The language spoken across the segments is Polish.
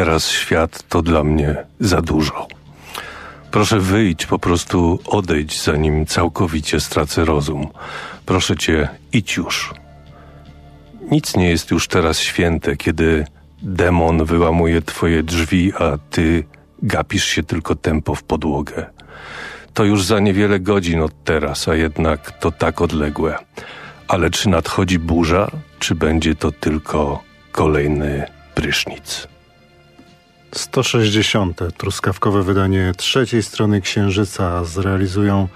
Teraz świat to dla mnie za dużo. Proszę wyjdź, po prostu odejdź, zanim całkowicie stracę rozum. Proszę cię, idź już. Nic nie jest już teraz święte, kiedy demon wyłamuje twoje drzwi, a ty gapisz się tylko tempo w podłogę. To już za niewiele godzin od teraz, a jednak to tak odległe. Ale czy nadchodzi burza, czy będzie to tylko kolejny prysznic? 160. Truskawkowe wydanie trzeciej strony Księżyca zrealizują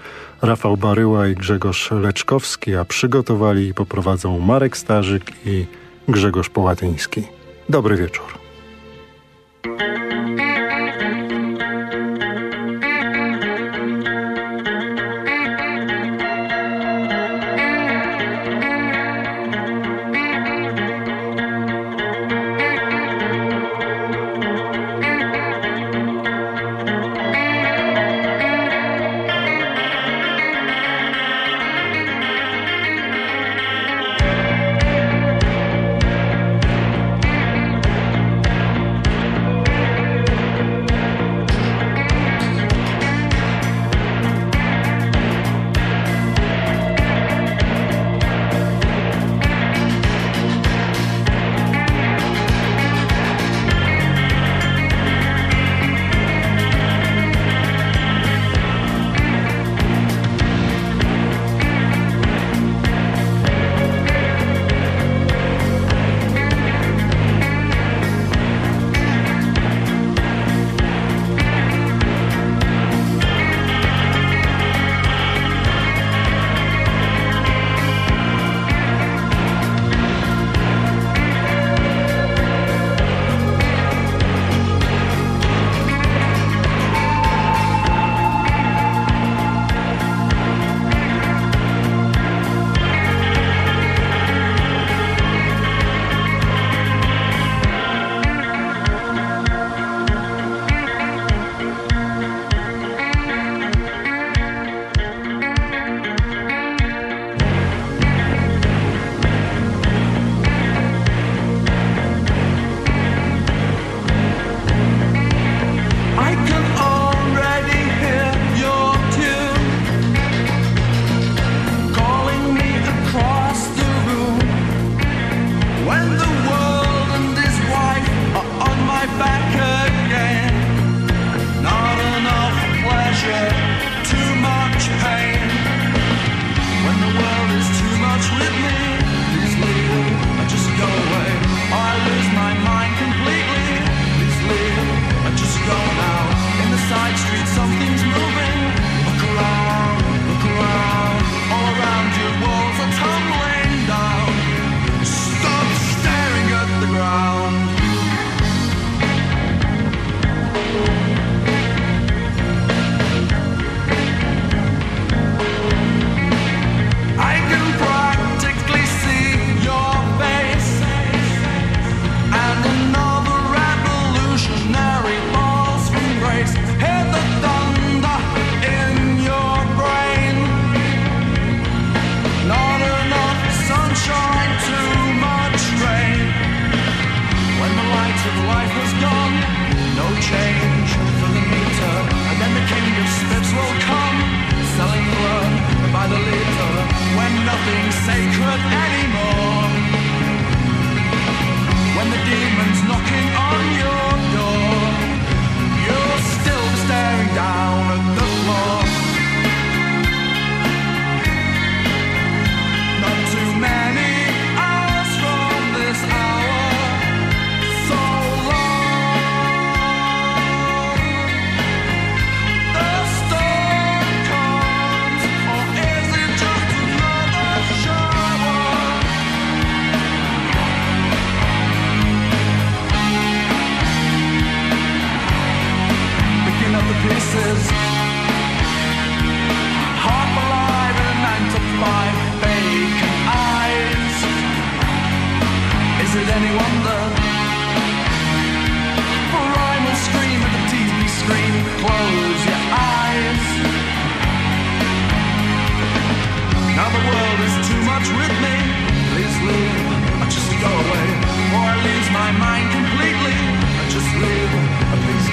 Rafał Baryła i Grzegorz Leczkowski, a przygotowali i poprowadzą Marek Starzyk i Grzegorz Połatyński. Dobry wieczór.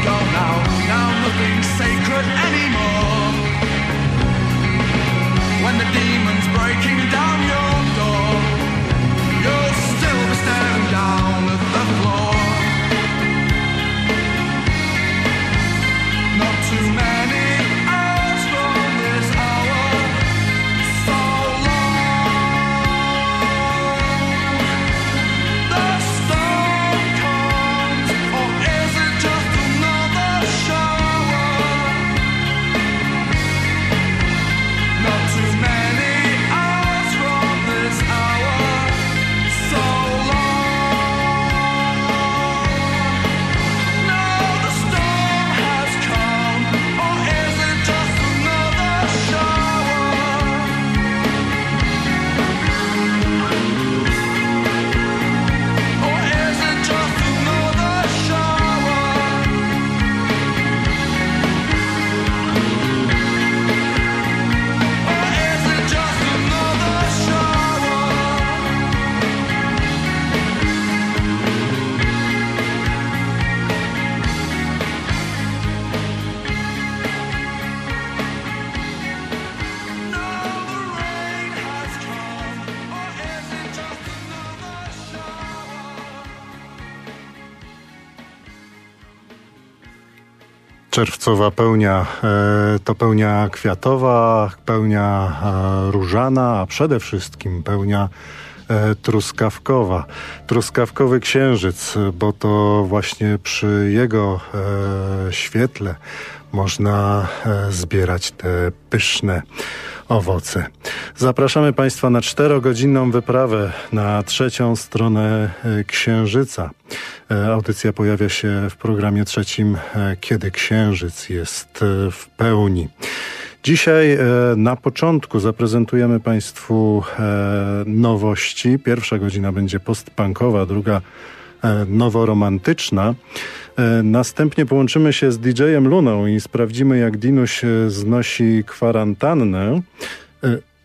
gone now, now nothing's sacred anymore. Czerwcowa pełnia e, to pełnia kwiatowa, pełnia e, różana, a przede wszystkim pełnia truskawkowa. Truskawkowy księżyc, bo to właśnie przy jego świetle można zbierać te pyszne owoce. Zapraszamy Państwa na czterogodzinną wyprawę na trzecią stronę Księżyca. E, audycja pojawia się w programie trzecim, e, kiedy księżyc jest e, w pełni. Dzisiaj na początku zaprezentujemy Państwu nowości. Pierwsza godzina będzie postpunkowa, druga noworomantyczna. Następnie połączymy się z DJ-em Luną i sprawdzimy, jak Dinuś znosi kwarantannę.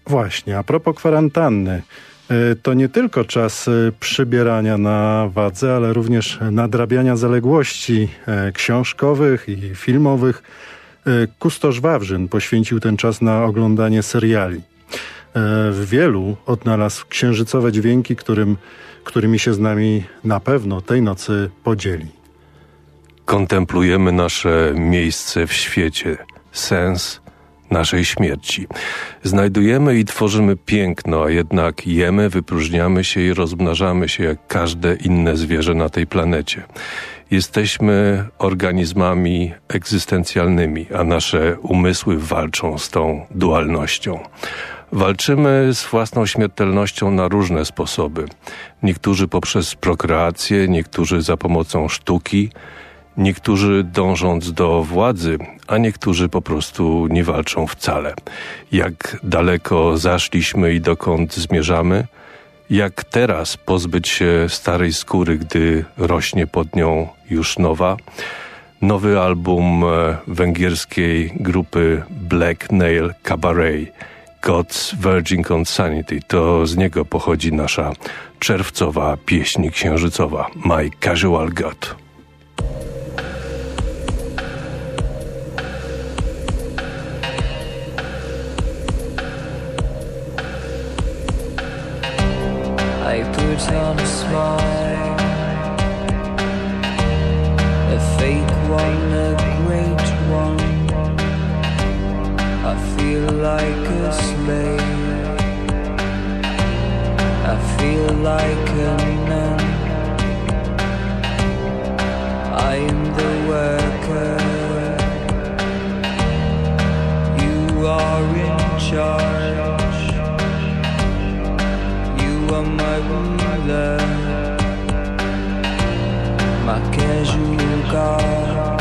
Właśnie, a propos kwarantanny. E, to nie tylko czas e, przybierania na wadze, ale również nadrabiania zaległości e, książkowych i filmowych. Kustosz Wawrzyn poświęcił ten czas na oglądanie seriali. W wielu odnalazł księżycowe dźwięki, którym, którymi się z nami na pewno tej nocy podzieli. Kontemplujemy nasze miejsce w świecie, sens naszej śmierci. Znajdujemy i tworzymy piękno, a jednak jemy, wypróżniamy się i rozmnażamy się jak każde inne zwierzę na tej planecie. Jesteśmy organizmami egzystencjalnymi, a nasze umysły walczą z tą dualnością. Walczymy z własną śmiertelnością na różne sposoby. Niektórzy poprzez prokreację, niektórzy za pomocą sztuki, Niektórzy dążąc do władzy, a niektórzy po prostu nie walczą wcale. Jak daleko zaszliśmy i dokąd zmierzamy? Jak teraz pozbyć się starej skóry, gdy rośnie pod nią już nowa? Nowy album e, węgierskiej grupy Black Nail Cabaret, God's Virgin Insanity, to z niego pochodzi nasza czerwcowa pieśń księżycowa My Casual God. Put on a smile, a fake one, a great one. I feel like a slave. I feel like a nun. I am the worker. You are in charge. You are my ma casual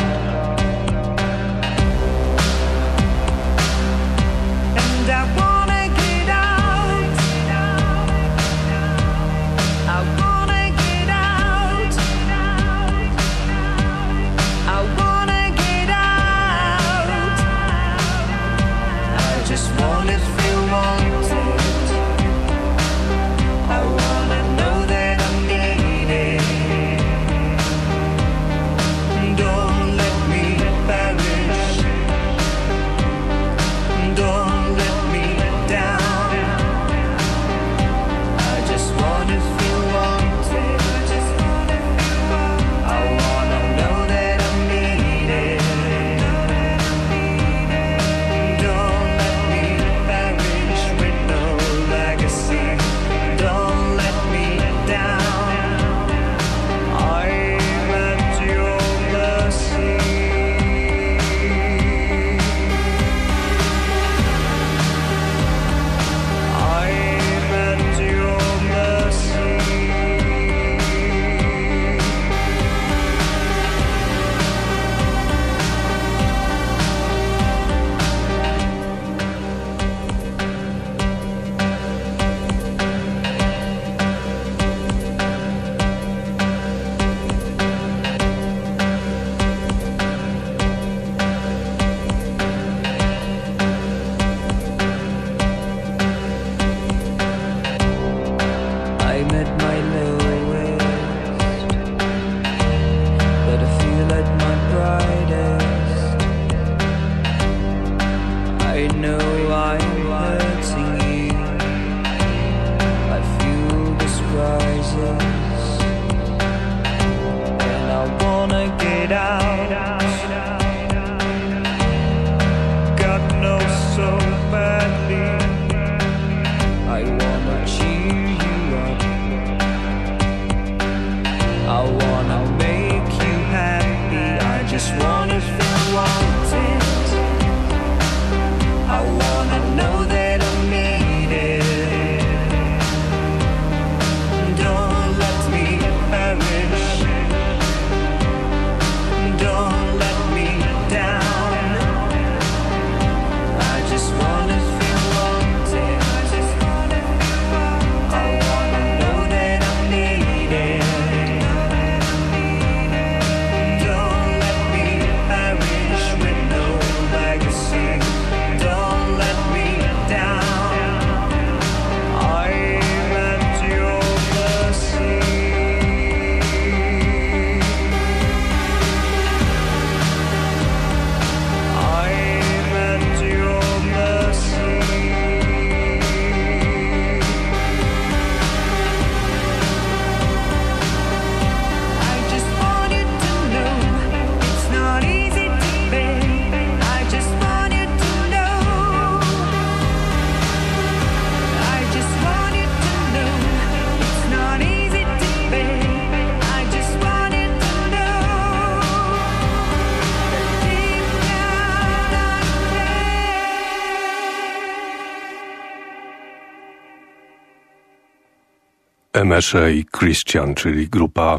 Emesze i Christian, czyli grupa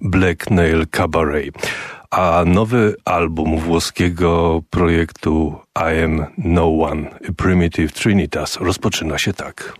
Black Nail Cabaret. A nowy album włoskiego projektu I Am No One, Primitive Trinitas, rozpoczyna się tak.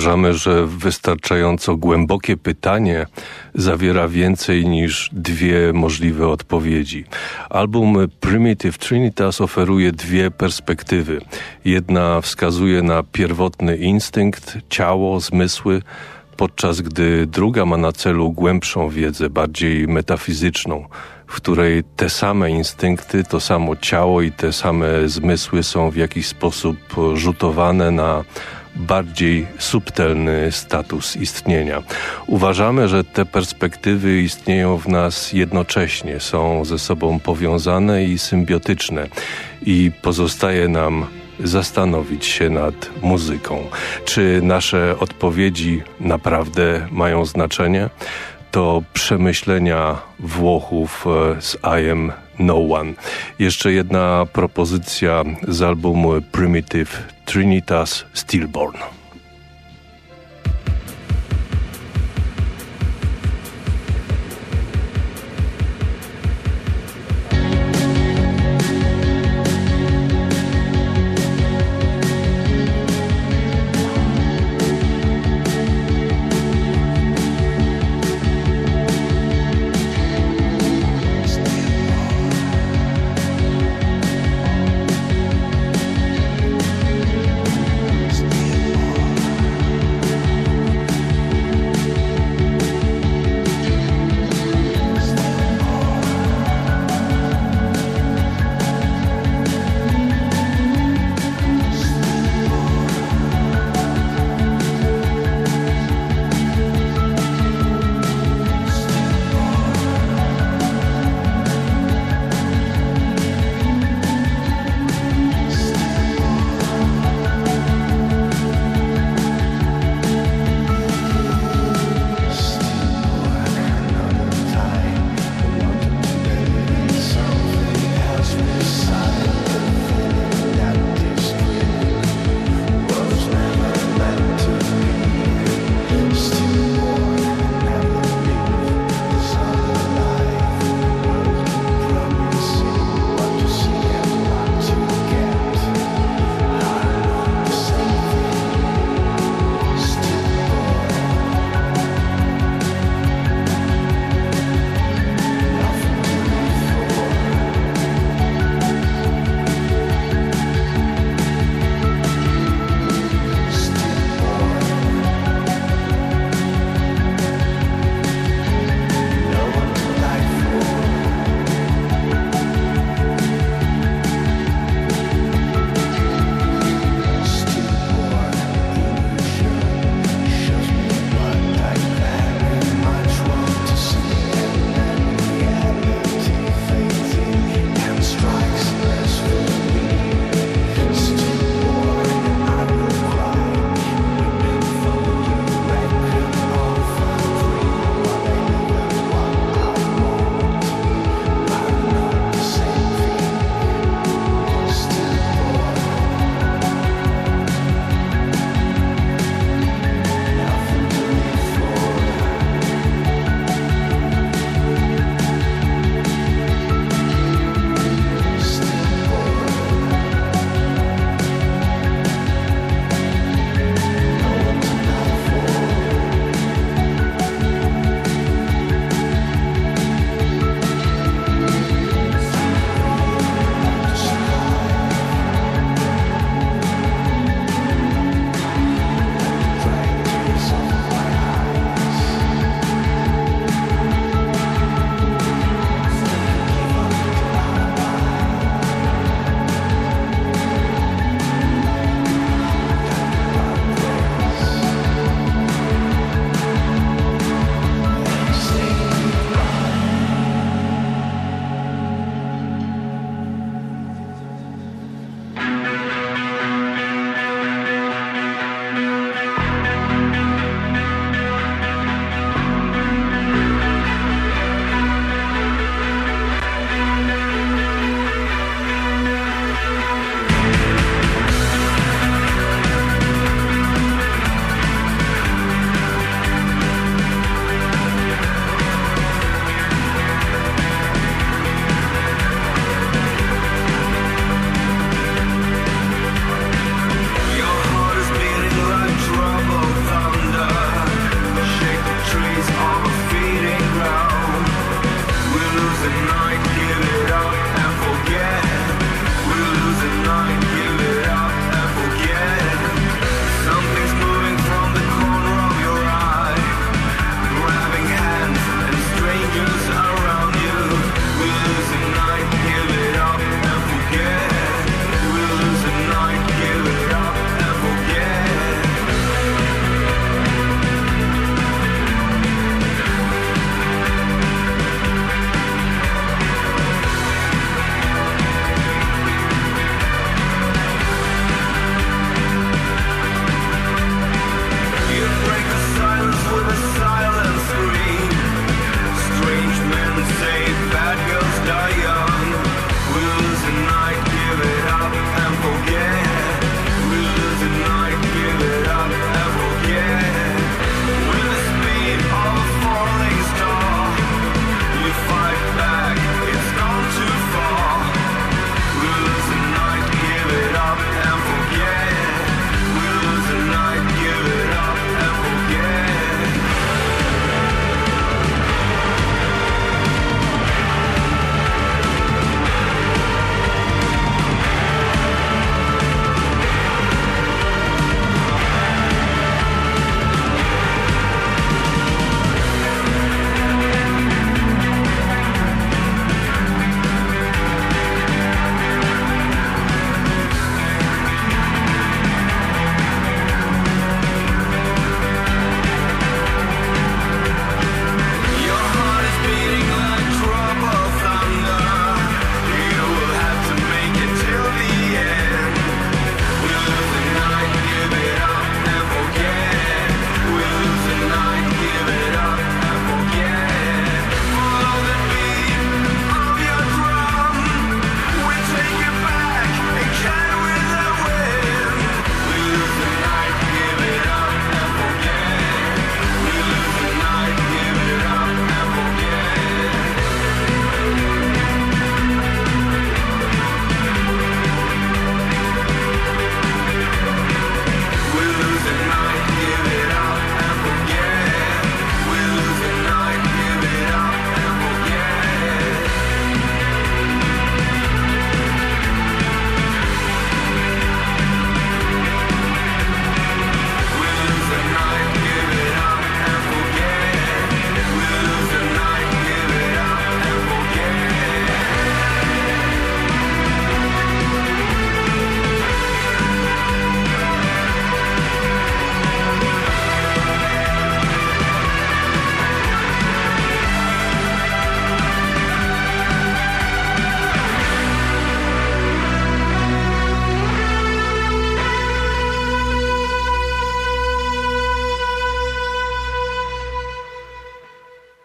Uważamy, że wystarczająco głębokie pytanie zawiera więcej niż dwie możliwe odpowiedzi. Album Primitive Trinitas oferuje dwie perspektywy. Jedna wskazuje na pierwotny instynkt, ciało, zmysły, podczas gdy druga ma na celu głębszą wiedzę, bardziej metafizyczną, w której te same instynkty, to samo ciało i te same zmysły są w jakiś sposób rzutowane na bardziej subtelny status istnienia. Uważamy, że te perspektywy istnieją w nas jednocześnie, są ze sobą powiązane i symbiotyczne i pozostaje nam zastanowić się nad muzyką. Czy nasze odpowiedzi naprawdę mają znaczenie? To przemyślenia Włochów e, z Am No One. Jeszcze jedna propozycja z albumu Primitive Trinitas Stillborn.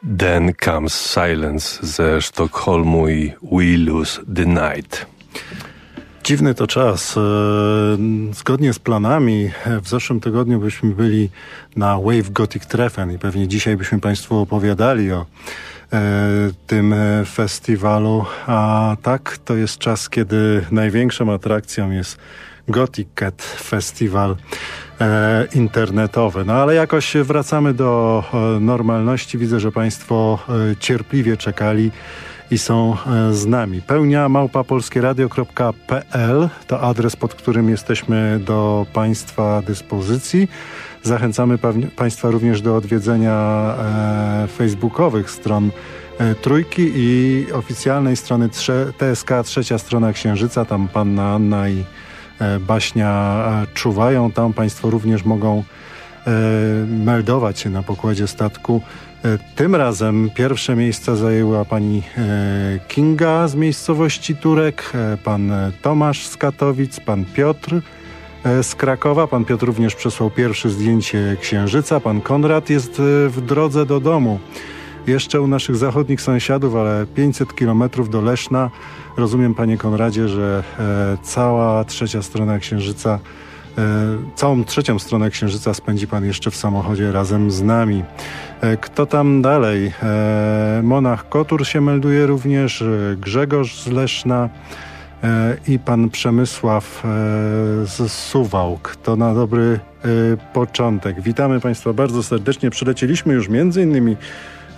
Then Comes Silence ze Sztokholmu i We Lose the Night. Dziwny to czas. E, zgodnie z planami w zeszłym tygodniu byśmy byli na Wave Gothic Treffen i pewnie dzisiaj byśmy Państwu opowiadali o e, tym festiwalu, a tak to jest czas, kiedy największą atrakcją jest Gothic Cat Festival e, internetowy. No ale jakoś wracamy do normalności. Widzę, że Państwo cierpliwie czekali i są e, z nami. Pełnia małpapolskieradio.pl to adres, pod którym jesteśmy do Państwa dyspozycji. Zachęcamy Państwa również do odwiedzenia e, facebookowych stron e, Trójki i oficjalnej strony TSK Trzecia Strona Księżyca. Tam Panna Anna i e, Baśnia e, czuwają. Tam Państwo również mogą e, meldować się na pokładzie statku E, tym razem pierwsze miejsca zajęła pani e, Kinga z miejscowości Turek, e, pan Tomasz z Katowic, pan Piotr z Krakowa. Pan Piotr również przesłał pierwsze zdjęcie księżyca. Pan Konrad jest w drodze do domu. Jeszcze u naszych zachodnich sąsiadów, ale 500 kilometrów do Leszna. Rozumiem, panie Konradzie, że cała trzecia strona księżyca całą trzecią stronę Księżyca spędzi Pan jeszcze w samochodzie razem z nami. E, kto tam dalej? E, Monach Kotur się melduje również, e, Grzegorz z Leszna i pan Przemysław z Suwałk. To na dobry początek. Witamy Państwa bardzo serdecznie. Przylecieliśmy już między innymi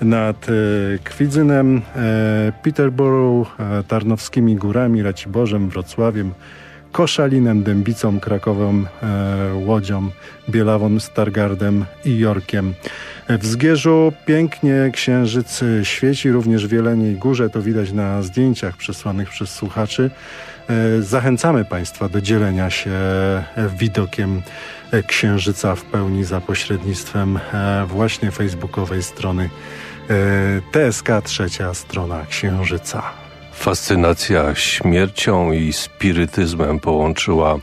nad Kwidzynem, Peterborough, Tarnowskimi Górami, Raciborzem, Wrocławiem, Koszalinem, Dębicą, Krakową, Łodzią, Bielawą, Stargardem i Jorkiem. W Zgierzu pięknie księżyc świeci, również w Jeleniej Górze, to widać na zdjęciach przesłanych przez słuchaczy. E, zachęcamy Państwa do dzielenia się widokiem księżyca w pełni za pośrednictwem e, właśnie facebookowej strony e, TSK Trzecia Strona Księżyca. Fascynacja śmiercią i spirytyzmem połączyła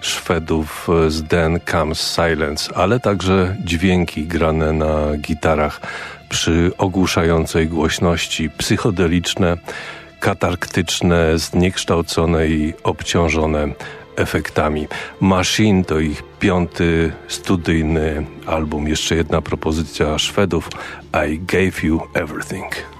Szwedów z Then Comes Silence, ale także dźwięki grane na gitarach przy ogłuszającej głośności, psychodeliczne, katarktyczne, zniekształcone i obciążone efektami. Machine to ich piąty studyjny album. Jeszcze jedna propozycja Szwedów I Gave You Everything.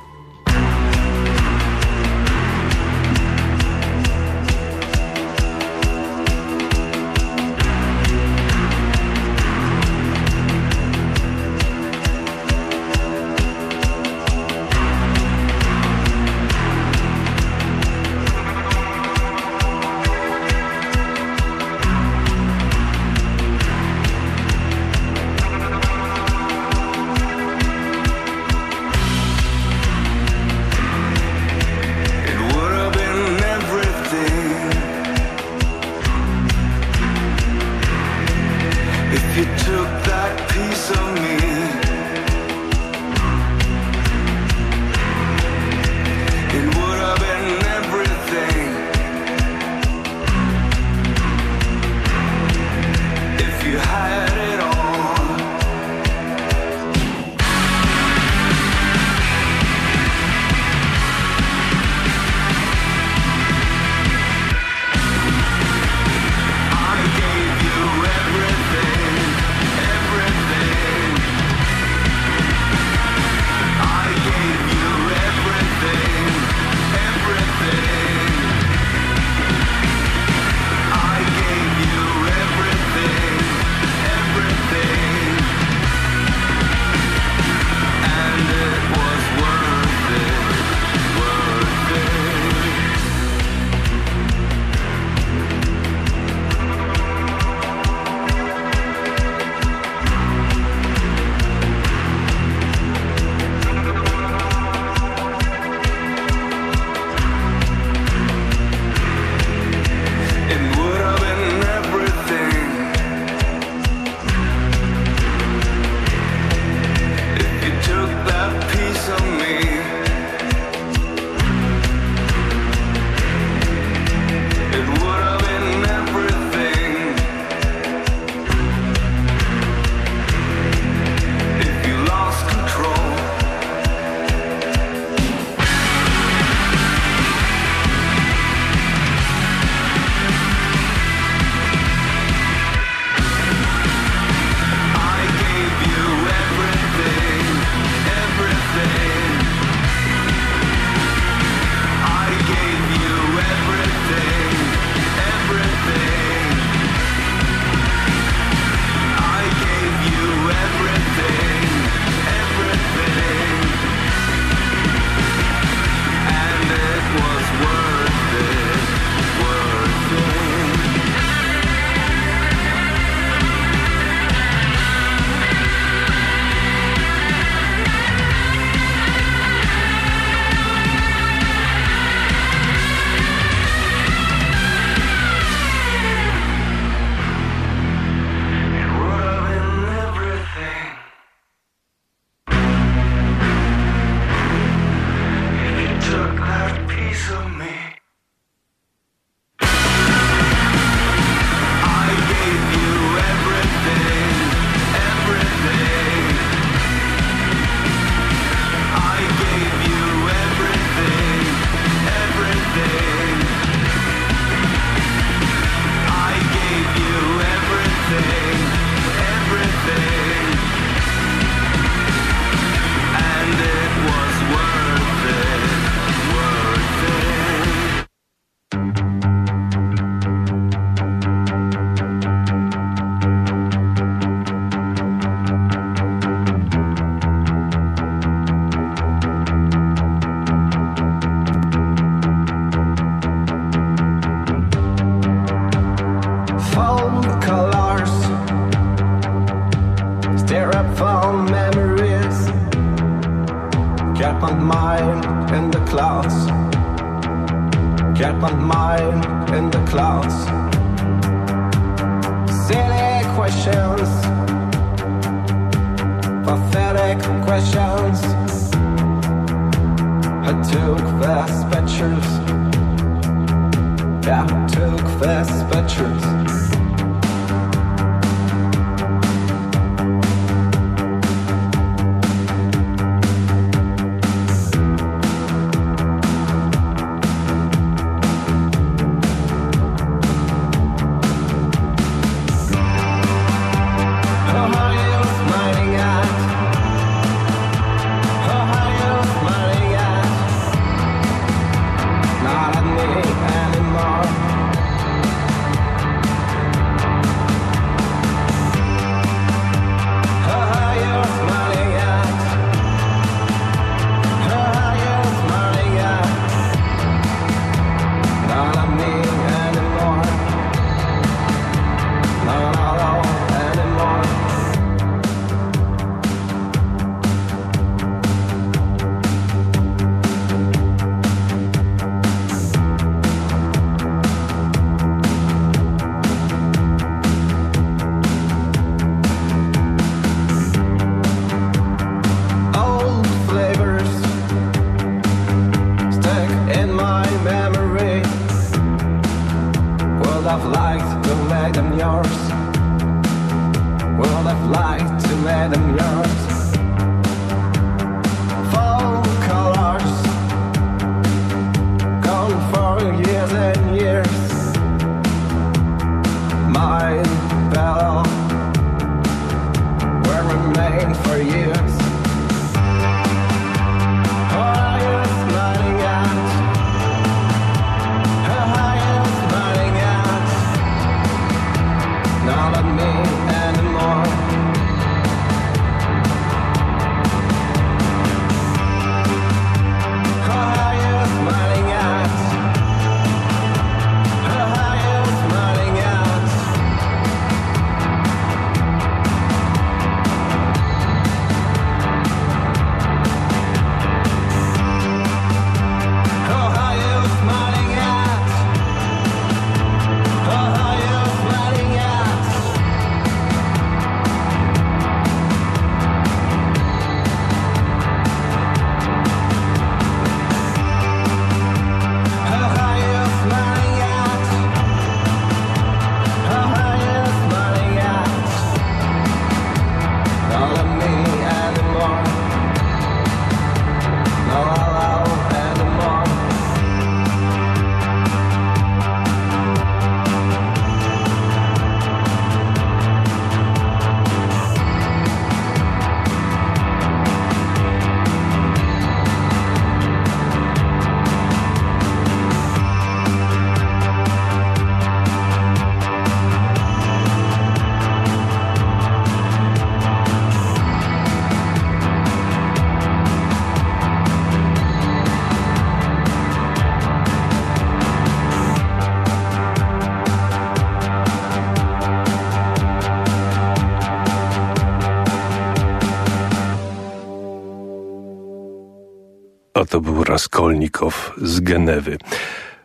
Był Raskolnikow z Genewy.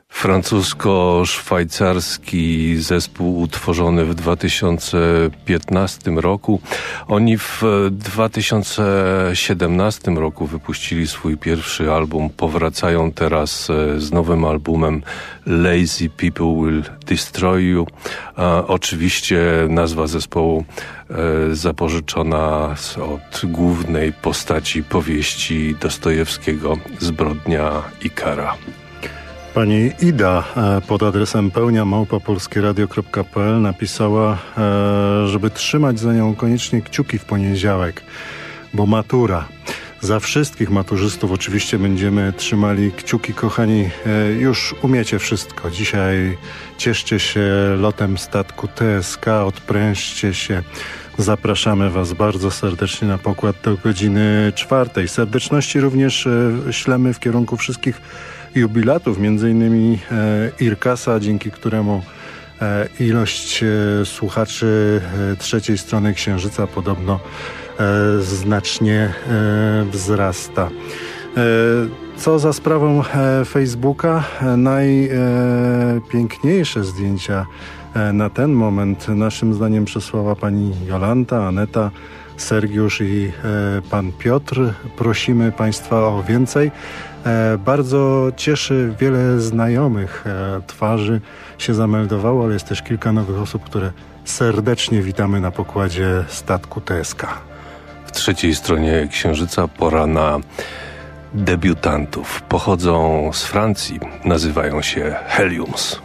Francusko-szwajcarski zespół utworzony w 2015 roku. Oni w 2017 roku wypuścili swój pierwszy album. Powracają teraz e, z nowym albumem Lazy People Will Destroy You. A oczywiście nazwa zespołu zapożyczona od głównej postaci powieści Dostojewskiego Zbrodnia i Kara. Pani Ida e, pod adresem pełnia małpopolskieradio.pl napisała, e, żeby trzymać za nią koniecznie kciuki w poniedziałek, bo matura. Za wszystkich maturzystów oczywiście będziemy trzymali kciuki, kochani. E, już umiecie wszystko. Dzisiaj cieszcie się lotem statku TSK, odprężcie się. Zapraszamy Was bardzo serdecznie na pokład do godziny czwartej. Serdeczności również ślemy w kierunku wszystkich jubilatów, innymi e, Irkasa, dzięki któremu e, ilość e, słuchaczy trzeciej strony Księżyca podobno znacznie wzrasta. Co za sprawą Facebooka, najpiękniejsze zdjęcia na ten moment naszym zdaniem przesłała pani Jolanta, Aneta, Sergiusz i pan Piotr. Prosimy Państwa o więcej. Bardzo cieszy wiele znajomych twarzy się zameldowało, ale jest też kilka nowych osób, które serdecznie witamy na pokładzie statku TSK. W trzeciej stronie Księżyca pora na debiutantów. Pochodzą z Francji, nazywają się Heliums.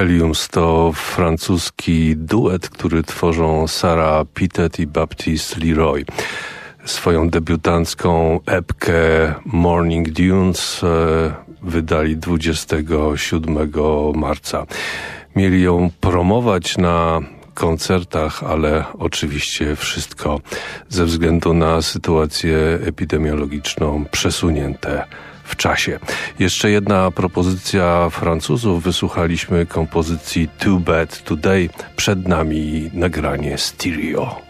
Heliums to francuski duet, który tworzą Sarah Pittet i Baptiste Leroy. Swoją debiutancką epkę Morning Dunes e, wydali 27 marca. Mieli ją promować na koncertach, ale oczywiście wszystko ze względu na sytuację epidemiologiczną przesunięte w czasie. Jeszcze jedna propozycja Francuzów. Wysłuchaliśmy kompozycji Too Bad Today. Przed nami nagranie stereo.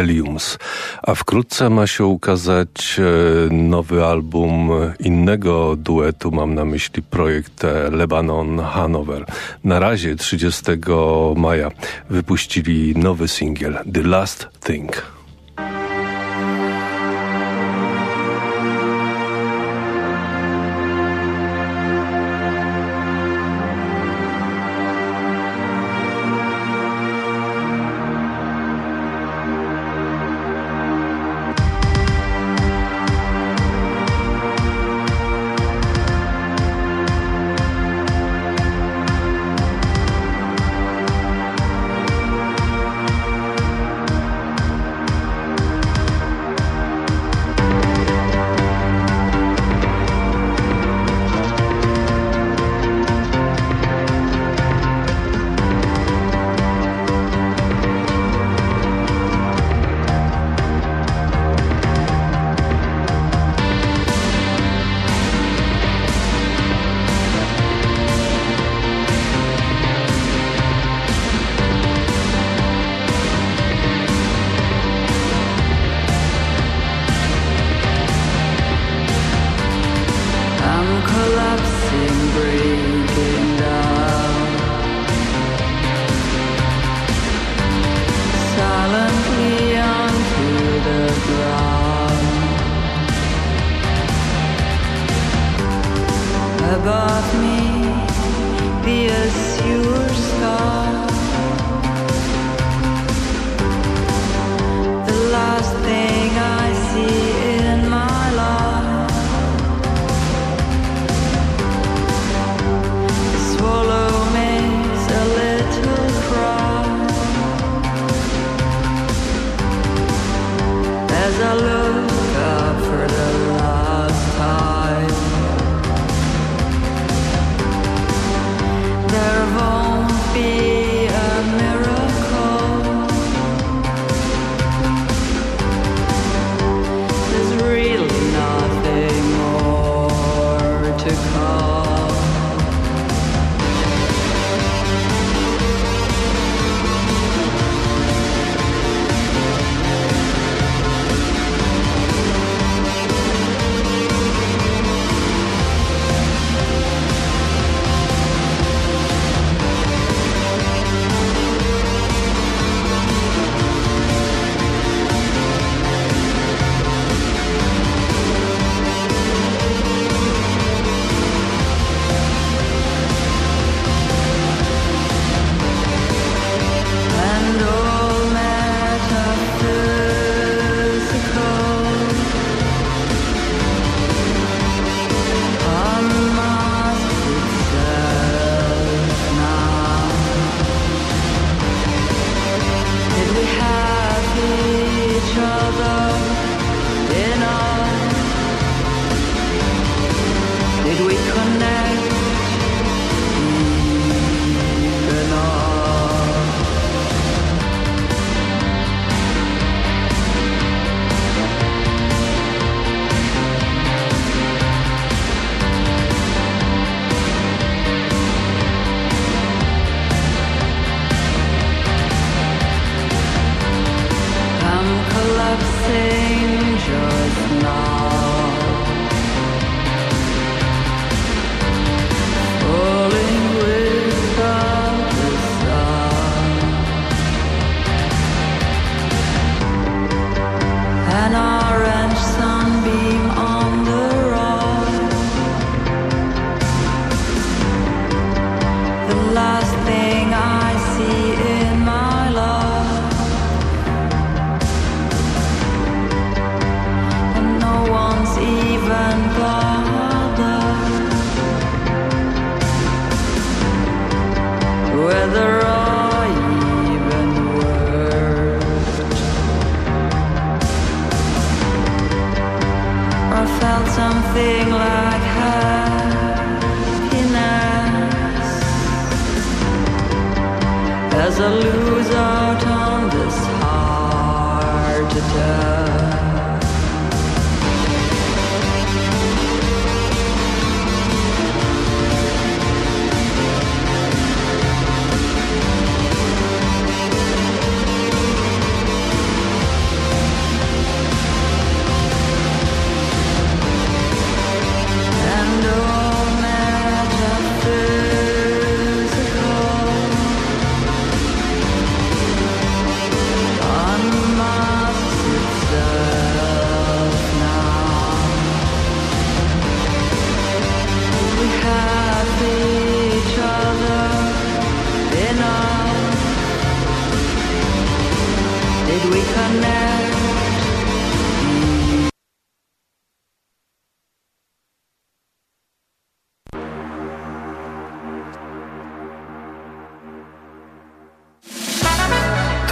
Heliums. A wkrótce ma się ukazać e, nowy album innego duetu, mam na myśli projekt e, Lebanon Hanover. Na razie 30 maja wypuścili nowy singiel The Last Thing.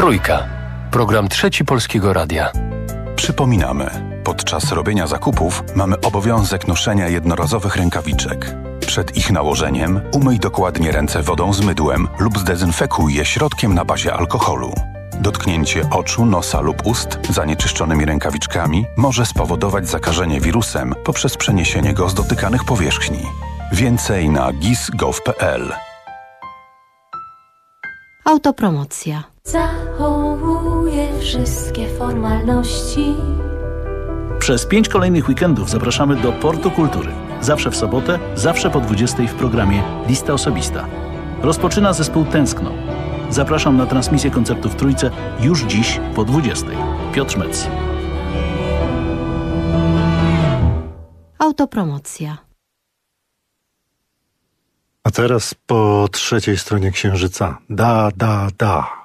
Trójka. Program Trzeci Polskiego Radia. Przypominamy, podczas robienia zakupów mamy obowiązek noszenia jednorazowych rękawiczek. Przed ich nałożeniem umyj dokładnie ręce wodą z mydłem lub zdezynfekuj je środkiem na bazie alkoholu. Dotknięcie oczu, nosa lub ust zanieczyszczonymi rękawiczkami może spowodować zakażenie wirusem poprzez przeniesienie go z dotykanych powierzchni. Więcej na gis.gov.pl Autopromocja. Zachowuję wszystkie formalności. Przez pięć kolejnych weekendów zapraszamy do Portu Kultury. Zawsze w sobotę, zawsze po 20 w programie Lista Osobista. Rozpoczyna zespół Tęskno. Zapraszam na transmisję koncertu w Trójce już dziś po 20. Piotr Metz. Autopromocja. A teraz po trzeciej stronie księżyca. Da, da, da.